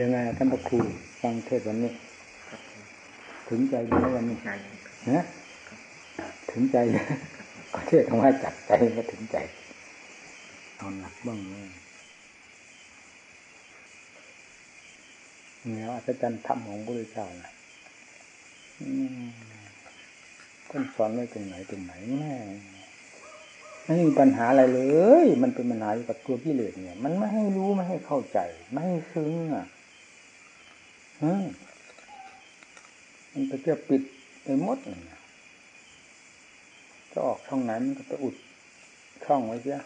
ยังไงท่านพระครูฟังเทศวันนี้ถึงใจอยู่ไหมวันนี้ใช่นะถึงใจก็เทศคำว่าจับใจก็ถึงใจเอาหนักบ้างเลยเนี่ยอาจารย์ธรรมของพระพุทธเจ้านะอืมท่านสอนไว้ตรงไหนตรงไหนแม่ไม่มีปัญหาอะไรเลย มันเป็นปัญหาอยู่กับตัวพี่เลสเนี่ย มันไม่ให้รู้ไม่ให้เข้าใจ ไม่ให้ซึ้งอะอื มมันไปเที่ยวปิดไปหมดเลยนะจะออกช่องไหนมันก็ไปอุดช่องไว้เสีย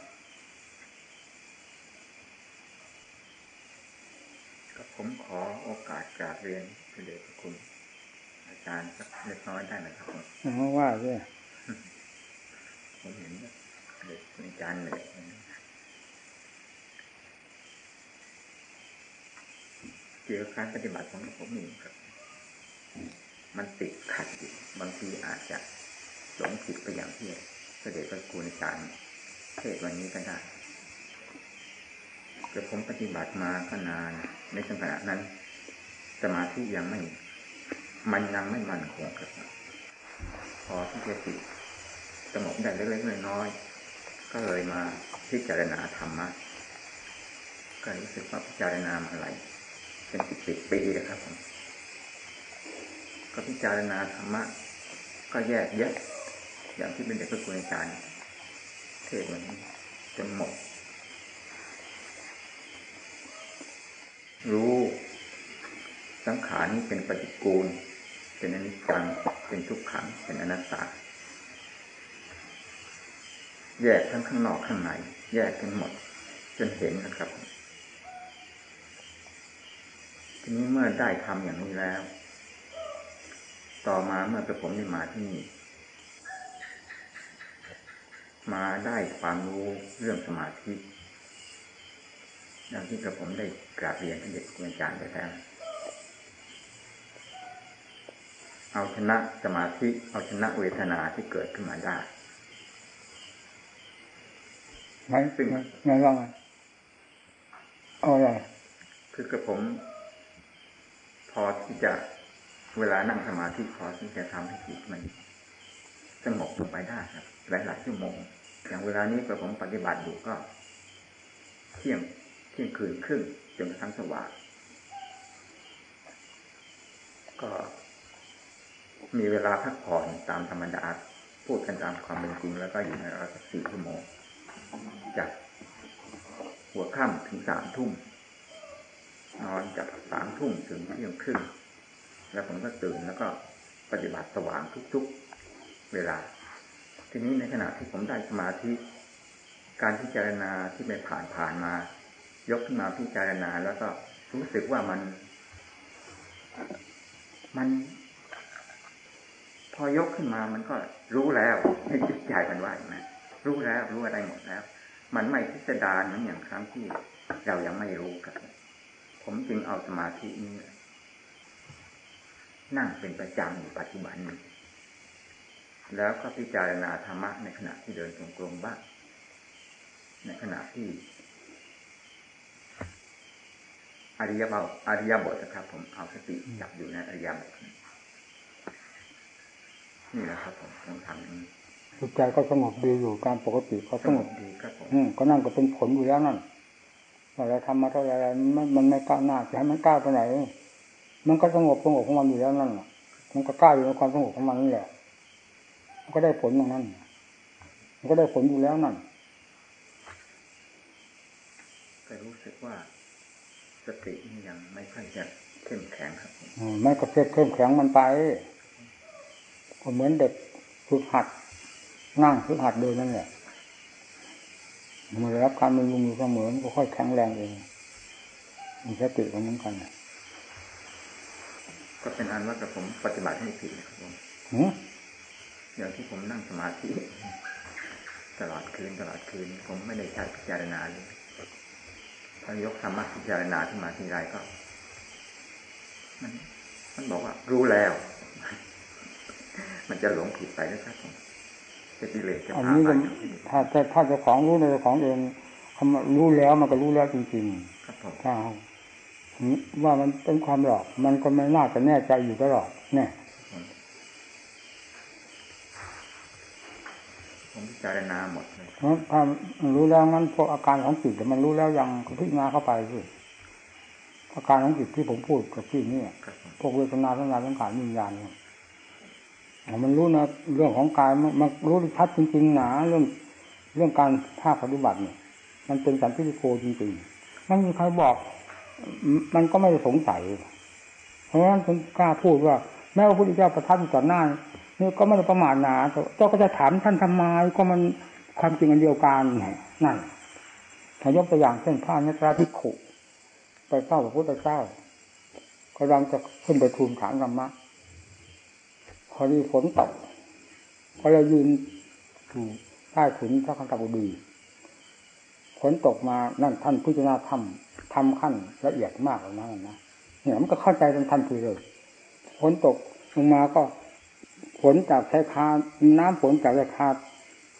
ก็ผมขอโอกาสกราบเรียนพระเดชพระคุณ อาจารย์สักเล็กน้อยได้ไหมครับผมเอาว่าเสียผมเห็นว่าเด็กอาจารย์เลย เกี่ยวกับการปฏิบัติของผมนี่ครับ มันติดขัดอยู่บางทีอาจจะหลงผิดไปอย่างที่พระเดชพระคุณอาจารย์เทศวันนี้ก็ได้แต่ผมปฏิบัติมาก็นานในขณะนั้น สมาธิยังไม่ มันยังไม่มั่นคงครับพอที่จะติดสงบได้เล็กๆน้อยๆก็เลยมาพิจารณาธรรมะก็รู้สึกว่าพิจารณาอะไร เป็นสิบสิบปีนะครับผมก็พิจารณาธรรมะก็แยกแยะอย่างที่เป็นเด็กพระคุณอาจารย์เทศน์วันนี้จนหมด รู้สังขารนี้เป็นปฏิกูล เป็นอนิจจังเป็นทุกขัง เป็นอนัตตา แยกทั้งข้างนอกข้างในแยกกันหมดจนเห็นนะครับ ทีนี้เมื่อได้ทำอย่างนี้แล้ว ต่อมาเมื่อกระผมได้มาที่นี่ มาได้ความรู้เรื่องสมาธิอย่างที่กระผมได้กราบเรียนท่านเด็กคุณอาจารย์ไปแล้วเอาชนะสมาธิเอาชนะเวทนาที่เกิดขึ้นมาได้ไงเป็นไงไงว่าไงเอาอะไรคือกระผมพ อที่จะเวลานั่งสมาธิพอที่จะทำให้จิตมันสงบลงไปได้ครับ หลายๆชั่วโมง อย่างเวลานี้กระผมปฏิบัติอยู่ก็ เที่ยงเที่ยงคืนครึ่งจนกระทั่งสว่างก็มีเวลาพักผ่อนตามธรรมดาพูดกันตามความเป็นจริงแล้วก็อยู่ในราวสักสี่ชั่วโมงจากหัวค่ำถึงสามทุ่ม นอนจากสามทุ่มถึงเที่ยงครึ่งแล้วผมก็ตื่นแล้วก็ปฏิบัติสว่างทุกๆ เวลา ทีนี้ในขณะที่ผมได้สมาธิการพิจารณาที่ไม่ผ่านผ่านมา ยกขึ้นมาพิจารณาแล้วก็รู้สึกว่ามัน มัน พอยกขึ้นมามันก็รู้แล้วให้จิตใจมันว่าอย่างนั้นรู้แล้วรู้อะไรหมดแล้ว มันไม่พิสดารเหมือนอย่างครั้งที่เรายังไม่รู้กัน ผมจึงเอาสมาธินี้ นั่งเป็นประจำอยู่ปัจจุบันนี้แล้วก็พิจารณาธรรมะในขณะที่เดินจงกรมบ้างในขณะที่อริยบทอริยบทนะครับ ผมเอาสติจับอยู่ในอริยบทนี่แหละครับ ผมต้องทำอย่างนี้จิตใจก็สงบดีอยู่การปกติก็สสงงบบดีครับผมอืมก็นั่นก็เป็นผลอยู่แล้วนั่นว่า เราทำมาเท่าไหรมันมันไม่ก้าวหน้าจะให้มันก้าวไปไหน มันก็สงบสงบของมันอยู่แล้วนั่นน่ะมันก็ก้าวอยู่ในความสงบของมันนี่แหละมันก็ได้ผลอย่างนั้น มันก็ได้ผลอยู่แล้วนั่นก็รู้สึกว่าสตินี่ยังไม่ค่อยจะเข้มแข็งครับผมอืมไม่ก็เข้มเข้มแข็งมันไปก็เหมือนเด็กฝึกหัดนั่งฝึกหัดเดินนั่นแหละเมื่อได้รับการบำรุงอยู่เสมอมันก็ค่อยแข็งแรงเองมีสติก็เหมือนกันน่ะก็เป็นอันว่ากับผมปฏิบัติให้ผิดนะครับผมหืออย่างที่ผมนั่งสมาธิตลอดคืนตลอดคืน ผมไม่ได้ใช้พิจารณาเลยพอยกธรรมะพิจารณาขึ้นมาทีไรก็ มัน มันบอกว่า รู้แล้ว มันจะหลงผิดไปนะครับผม จะกิเลสจะอันพานี้ไปก็ถ้าถ้าถ้าเจ้าของรู้ในเจ้าของเองคำว่ารู้แล้วมันก็รู้แล้วจริงครับผมๆถ้าพว่ามันเป็นความหลอก มันก็ไม่น่าจะแน่ใจอยู่ตลอดเนี่ยผมพิจารณาหมดเลยเพราะความรู้แล้วงั้นพวกอาการของจิตมันรู้แล้วยังพิจารณาเข้าไปสิอาการของจิตที่ผมพูดกับพี่นี่ครับผมพวกเวทนาสัญญาสังขารวิญญาณเนี่ย มันรู้นะเรื่องของกายมันรู้ชัดจริงๆหนาเรื่องเรื่องการภาคปฏิบัติเนี่ย มันเป็นสันติโกจริงๆไม่มีใครบอก มันก็ไม่สงสัย เพราะฉะนั้นผมกล้าพูดว่า แม้ว่าพระพุทธเจ้าประทับอยู่ต่อหน้านี่ก็ไม่ได้ประมาทหนาเจ้าก็จะถามท่านทำไมก็มันความจริงอันเดียวกันนั่นถ้ายกตัวอย่างเช่นพระนัตราภิกขุไปเฝ้าพระพุทธเจ้ากำลังจะขึ้นไปทูลถามธรรมะ พอดีฝนตกก็เลยยืนอยู่ใต้ถุนพระคันตบุดีฝนตกมานั่นท่านพิจารณาธรรมทำขั้นละเอียดมากเลยนะนะเนี่ยมันก็เข้าใจเป็นทันทีเลยฝนตกลงมาก็ฝนจากชายคาน้ำฝนจากชายคา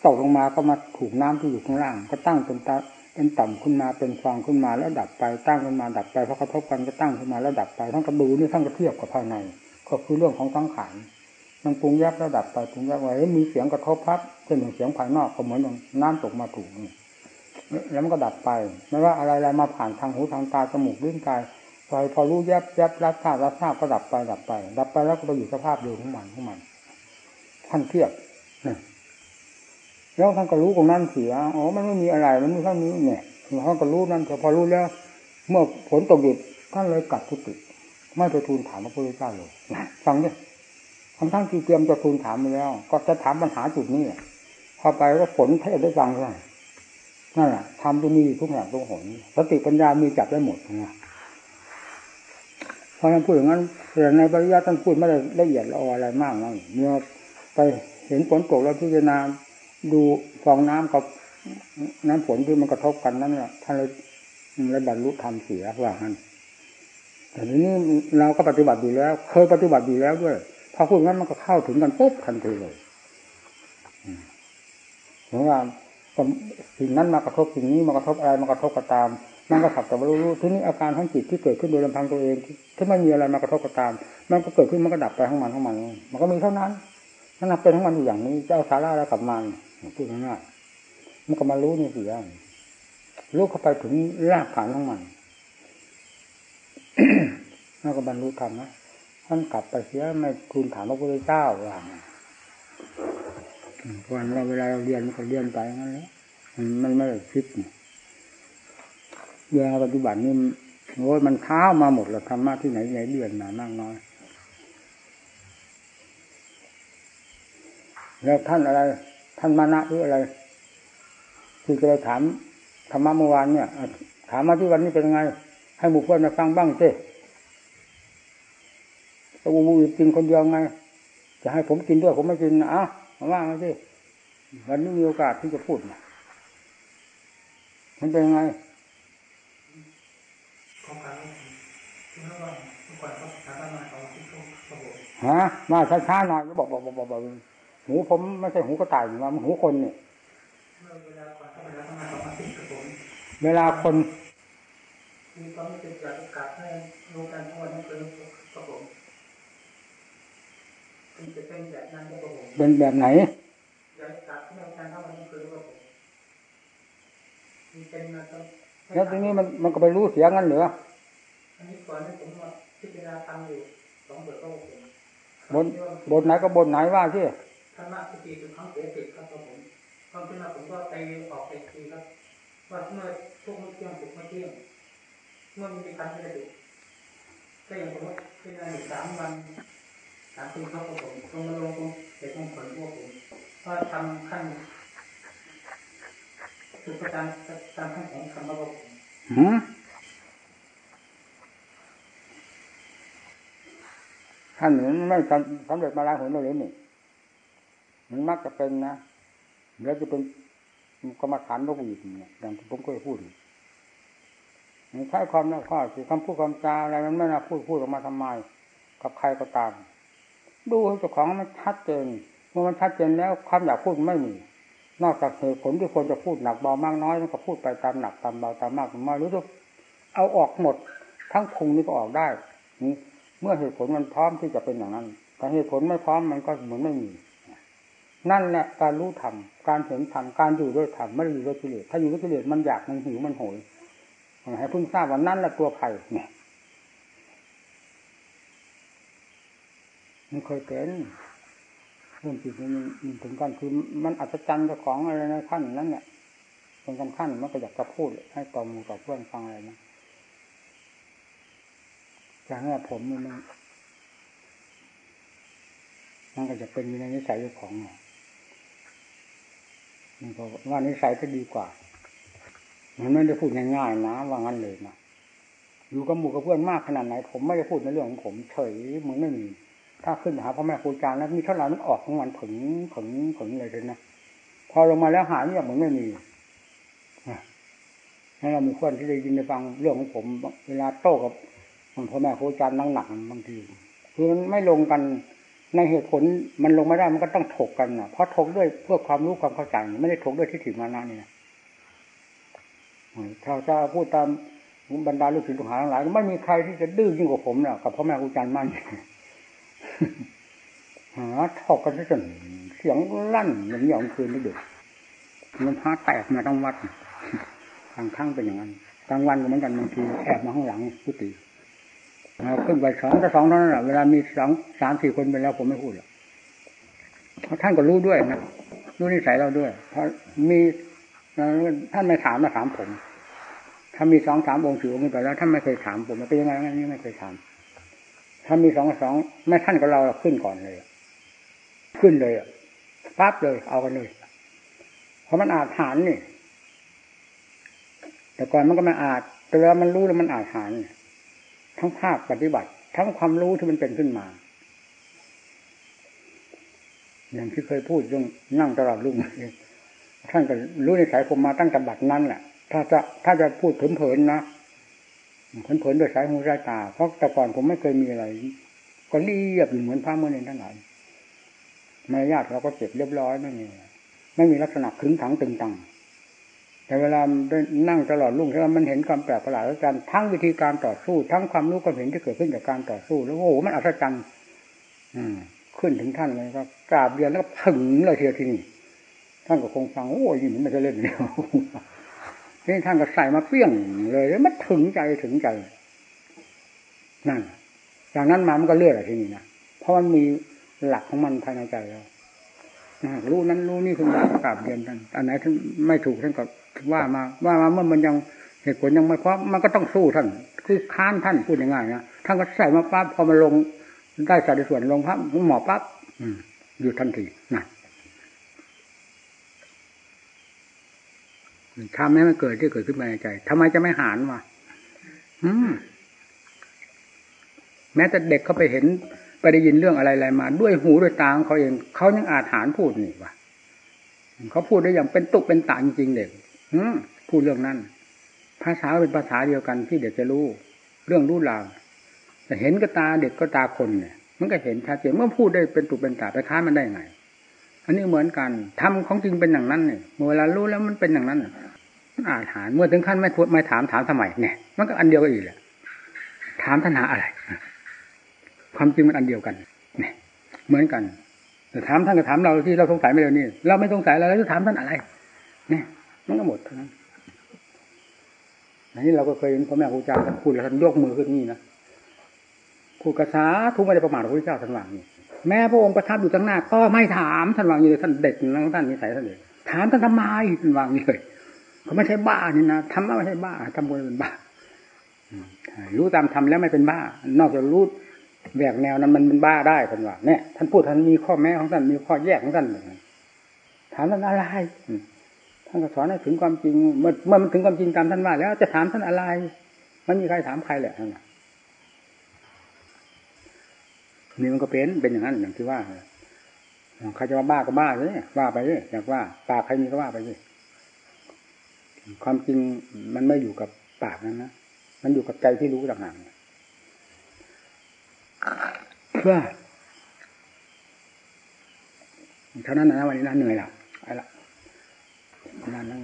ตกลงมาก็มาถูกน้ำที่อยู่ข้างล่าง ก็ตั้งเป็นตาเป็นต่ำขึ้นมาเป็นฟองขึ้นมาแล้วดับไปตั้งขึ้นมาดับไปเพอกระทบกันก็ตั้งขึ้นมาแล้วดับไปทั้งกระดูนี่ทั้งกระเทียบกับภายใน ก็คือเรื่องของสังขาร มันปรุงยับแล้วดับไปปรุงยับไว้มีเสียงกระทบพัดเช่นอย่างเสียงภายนอกก็เหมือนอย่างน้ำตกมาถูกแล้วมันก็ดับไปไม่ว่าอะไรอะไรมาผ่านทางหูทางตาจมูกลิ้นกายพอพอรู้แยบแยบรับทราบรับทราบก็ดับไปดับไป ดับไปแล้วก็ไปอยู่สภาพเดิมของมันของมันท่านเทียบแล้วท่านก็รู้ตรงนั้นเสียอ๋อมันไม่มีอะไรมันมีเท่านี้เนี่ยท่านก็รู้นั่นแต่พอรู้แล้ว เมื่อฝนตกหยุดท่านเลยกลับกุฏิไม่ไปทูลถามพระพุทธเจ้าเลยฟังดิ ทั้งทั้งที่เตรียมจะทูลถามไปแล้ว ก็จะถามปัญหาจุดนี้พอไปก็ฝนเทศได้ฟังเลยนั่นแหละทำจะมีทุกอย่างทุกหนสติปัญญามีจับได้หมดนะพราะนั้นพูดอย่างนั้นแต่ในปริยัติท่านพูดไม่ได้ละเอียดละอออะไรมากนะเมื่อไปเห็นฝนตกแล้วพิจารณาดูฟองน้ำกับน้ำฝนที่มันกระทบกันนั่นแหละท่านเลยเลยบรรลุธรรมเสียว่างั้นแต่ทีนี้เราก็ปฏิบัติอยู่แล้ว เคยปฏิบัติอยู่แล้วด้วย พอพูดงั้นมันก็เข้าถึงกันปุ๊บทันทีเลยเพราะว่าสิ่งนั้นมากระทบสิ่งนี้มากระทบอะไรมากระทบก็ตามมันก็สับแต่ว่ารู้ทีนี้อาการของจิตที่เกิดขึ้นโดยลำพังตัวเองที่ไม่มีอะไรมากระทบก็ตาม มันก็เกิดขึ้นมันก็ดับไปของมันของมัน มันก็มีเท่านั้นมันเป็นของมันอยู่อย่างนี้จะเอาสาระแล้วกับมันพูดง่ายๆมันก็มารู้นี่สิอะรู้เข้าไปถึงรากฐานของมันแล้วก็บรรลุธรรมนะ ท่านกลับไปเสียไม่คุณถามพระพุทธเจ้าว่าวันเราเวลาเราเรียนมันก็เรียนไปงั้นแหละมันไม่ได้คิดเวลาปฏิบัตินี่โอ้ยมันเท้ามาหมดแล้วธรรมะที่ไหนไหนเดือนมามากน้อย แล้วท่านอะไร ท่านมานะหรืออะไรที่เคยถามธรรมะเมื่อวานเนี่ยถามมาที่วันนี้เป็นยังไง ให้หมู่เพื่อนมาฟังบ้างสิ ตัวบูกินคนเดียวไง จะให้ผมกินด้วยผมไม่กินนะอะมาว่ามาสิวันนี้มีโอกาสที่จะพูดนะมันเป็นยังไงฮะมาช้าๆหน่อยบอกบอกบอกบอกหูผมไม่ใช่หูกระต่ายอยู่มาหูคนเนี่ยเวลาคนมีความรู้สึกอยากกลับให้รู้กันทุกวันนี้เป็นกับผมมันจะ เป็นแบบนั้นกับผมเป็นแบบไหนอยากกลับให้รู้กันทุกวันนี้คือกับผมมันเป็นมาต้องแล้วทีนี้มันมันก็ไปรู้เสียงั้นเหรออันนี้ก่อนที่ผมมาพิจารณาทำอยู่สองบทก็ผมบนบทไหนก็บทไหนว่าที่ธรรมะสติเป็นครั้งเสียสิครับผมความเป็นมาผมก็ไปออกไปทีครับว่าเมื่อทุกเมื่อเที่ยงสุกเมื่อเที่ยงเมื่อมีการพิจารณาก็อย่างผมว่าพิจารณาอยู่สามวันสามคืนครับผมตรงมาลงตรงเด็กตรงผลพวกผมก็ทำขั้นคือการการขั้นของคำว่าผมหืมท่านนี้ไม่สำสำเร็จมาแล้วเห็นเลยนี่มันมักจะเป็นนะแล้วจะเป็นกรรมฐานนกหวีดเนี่ยอย่างที่ผมเคยพูดมันใช้ความน่าข้อสิคำพูดคำจาอะไรมันไม่น่าพูดพูดออกมาทำไม กับใครก็ตาม ดูเจ้าของมันชัดเจนเมื่อมันชัดเจนแล้วความอยากพูดไม่มีนอกจากเหตุผลที่ควรจะพูดหนักเบามากน้อยมันก็พูดไปตามหนักตามเบาตามมากตามน้อยรู้สึกเอาออกหมดทั้งพุงนี่ก็ออกได้นี่เมื่อเหตุผลมันพร้อมที่จะเป็นอย่างนั้นแต่เหตุผลไม่พร้อมมันก็เหมือนไม่มี นั่นแหละการรู้ธรรมการเห็นธรรมการอยู่ด้วยธรรมไม่ได้อยู่ด้วยกิเลสถ้าอยู่ด้วยกิเลสมันอยากมันหิวมันโหยให้เพิ่งทราบว่านั่นแหละตัวภัยเนี่ย มันเคยเป็นเรื่องจิตมันถึงกันคือมันอัศจรรย์กับของอะไรในขั้นนั้นเนี่ยเป็นกันขั้นมันก็อยากจะพูดให้ต่อมูต่อเพื่อนฟังอะไรนะอย่างนี้ผมมันมันก็จะเป็นในนิสัยของมันก็ว่านิสัยจะดีกว่า มันไม่ได้พูดง่ายๆนะว่างั้นเลยนะอยู่กับหมู่กับเพื่อนมากขนาดไหน ผมไม่ได้พูดในเรื่องของผมเฉยเหมือนไม่มี ถ้าขึ้นหาพ่อแม่ครูอาจารย์แล้วมีเท่าไหร่มันออกของมันถึงถึงถึงเลยเลยนะพอลงมาแล้วหายเงียบเหมือนไม่มีให้เรามีเพื่อนที่ได้ยินได้ฟังเรื่องของผม เวลาโต้กับพ่อแม่ครูอาจารย์นั่งหนักบางทีคือมันไม่ลงกันในเหตุผลมันลงไม่ได้มันก็ต้องถกกันนะเพราะถกด้วยเพื่อความรู้ความเข้าใจไม่ได้ถกด้วยที่ถิมานะนี่ถ้าจะพูดตามบรรดาลูกศิษย์ลูกหาทั้งหลายไม่มีใครที่จะดื้อยิ่งกว่าผมนะกับพ่อแม่ครูอาจารย์มั่น หาถกกันจนเสียงลั่นอย่างนี้องคืนนี่ด็กมันพาแตกมาทั้งวัดทางข้างเป็นอย่างนั้นกลางวันก็เหมือนกันบางทีแอบมาข้างหลังพุติขึ้นไปสองถ้าสองเท่านั้นแหละเวลามีสองสามสี่คนไปแล้วผมไม่พูดหรอกเพราะท่านก็รู้ด้วยนะรู้นิสัยเราด้วย เพราะมีท่านไม่ถามมาถามผม ถ้ามีสองสามองค์สี่องค์ไปแล้วท่านไม่เคยถามผมเป็นยังไงนี่ไม่เคยถาม ถ้ามีสองสองไม่ท่านกับเราขึ้นก่อนเลย ขึ้นเลยปั๊บเลย เอากันเลย เพราะมันอาจฐานนี่ แต่ก่อนมันก็ไม่อาจแต่แล้วมันรู้แล้วมันอาจฐานทั้งภาคปฏิบัติ ทั้งความรู้ที่มันเป็นขึ้นมา อย่างที่เคยพูดเรื่องนั่งตลอดรุ่งท่านก็รู้ในสายผมมาตั้งแต่บัดนั้นแหละถ้าจะถ้าจะพูดเผินๆนะเผลๆด้วยสายหูสายตา เพราะแต่ก่อนผมไม่เคยมีอะไร ก็เรียบอยู่เหมือนพระเมื่อนี้ทั้งหลาย มารยาทเราก็เก็บเรียบร้อยไม่มีไม่มีลักษณะขึงขังตึงตังแต่เวลาได้นั่งตลอดรุ่งใช่ไหมมันเห็นความแปลกประหลาดแล้วกันทั้งวิธีการต่อสู้ ทั้งความรู้ความเห็นที่เกิดขึ้นจากการต่อสู้ แล้วโอ้โหมันอัศจรรย์ขึ้นถึงท่านเลยก็กราบเรียนแล้วผึ่งเลยเทียทีนี่ท่านก็คงฟังโอ้ยยิ่งไม่ใช่เล่นเดียวนี่ท่านก็ใส่มาเปี้ยงเลยแล้วมันถึงใจถึงใจนั่นจากนั้นมามันก็เลื่อนอะไรทีนี่นะเพราะมันมี หลักของมันภายในใจเรารู้นั้นรู้นี่คือมากราบเรียนท่านอันไหนท่านไม่ถูกท่านก็ว่ามาว่ามาเมื่อมันยังเหตุผลยังไม่พร้อมมันก็ต้องสู้ท่าน คือค้านท่านพูดง่ายๆนะท่านก็ใส่มาปั๊บพอมาลงได้สัดส่วนลงพับหมอปั๊บหยุดทันทีนั่นทำให้มันเกิดที่เกิดขึ้นมาในใจทำไมจะไม่หานวะแม้แต่เด็กเขาไปเห็น ไปได้ยินเรื่องอะไรๆมา ด้วยหูด้วยตาของเขาเองเขายังอาจหานพูดนี่วะเขาพูดได้อย่างเป็นตุกเป็นตาจริงๆเด็กพูดเรื่องนั้นภาษาเป็นภาษาเดียวกันที่เด็กจะรู้ เรื่องรู้ราวแต่เห็นก็ตาเด็กก็ตาคนเนี่ย มันก็เห็นชัดเจนเมื่อพูดได้เป็นตุกเป็นตาไปค้ามันได้ไงอันนี้เหมือนกันทำของจริงเป็นอย่างนั้นเนี่ยเวลารู้แล้วมันเป็นอย่างนั้นมันอาถานเมื่อถึงขั้นไม่ไม่ถามถามทำไมเนี่ย มันก็อันเดียวกันอีกแหละถามท่านหาอะไร ความจริงมันอันเดียวกันเนี่ยเหมือนกัน แต่ถามท่านก็ถามเราที่เราสงสัยไม่เร็วนี่เราไม่สงสัยอะไรแล้วจะถามท่านอะไร เนี่ย มันก็หมดเท่านั้นอันนี้เราก็เคยเห็นพ่อแม่ครูอาจารย์ท่านพูดแล้วท่านยกมือขึ้นนี่นะพูดกระซาทุกไม่ได้ประมาทพระพุทธเจ้าท่านวางนี่แม้พระองค์ประทับอยู่ตั้งหน้า ก็ไม่ถามท่านวางอยู่ท่านเด็กนั่งท่านนิสัยท่านเด็กถามท่านทำไมท่านวางเลยเขาไม่ใช่บ้านี่นะทำไม่ใช่บ้าทำบุญเป็นบ้ารู้ตามทำแล้วไม่เป็นบ้า นอกจากรู้ แหวกแนวนั้นมันเป็นบ้าได้ท่านว่าเนี่ยท่านพูดท่านมีข้อแม้ของท่านมีข้อแยกของท่านถามท่านอะไรท่านก็สอนให้ถึงความจริงเมื่อเมื่อมันถึงความจริงตามท่านว่าแล้วจะถามท่านอะไร มันมีใครถามใครแหละท่านนี่มันก็เป็นเป็นอย่างนั้นอย่างที่ว่าใครจะว่าบ้าก็บ้าเลยว่าไปเลยอยากว่า ปากใครมีก็ว่าไปเลยความจริงมันไม่อยู่กับปากนั้นนะมันอยู่กับใจที่รู้ต่างหาก พื่อเท่านั้นนะวันนี้น่าเหนื่อยแล้วไอ้ละนั่นนั่ง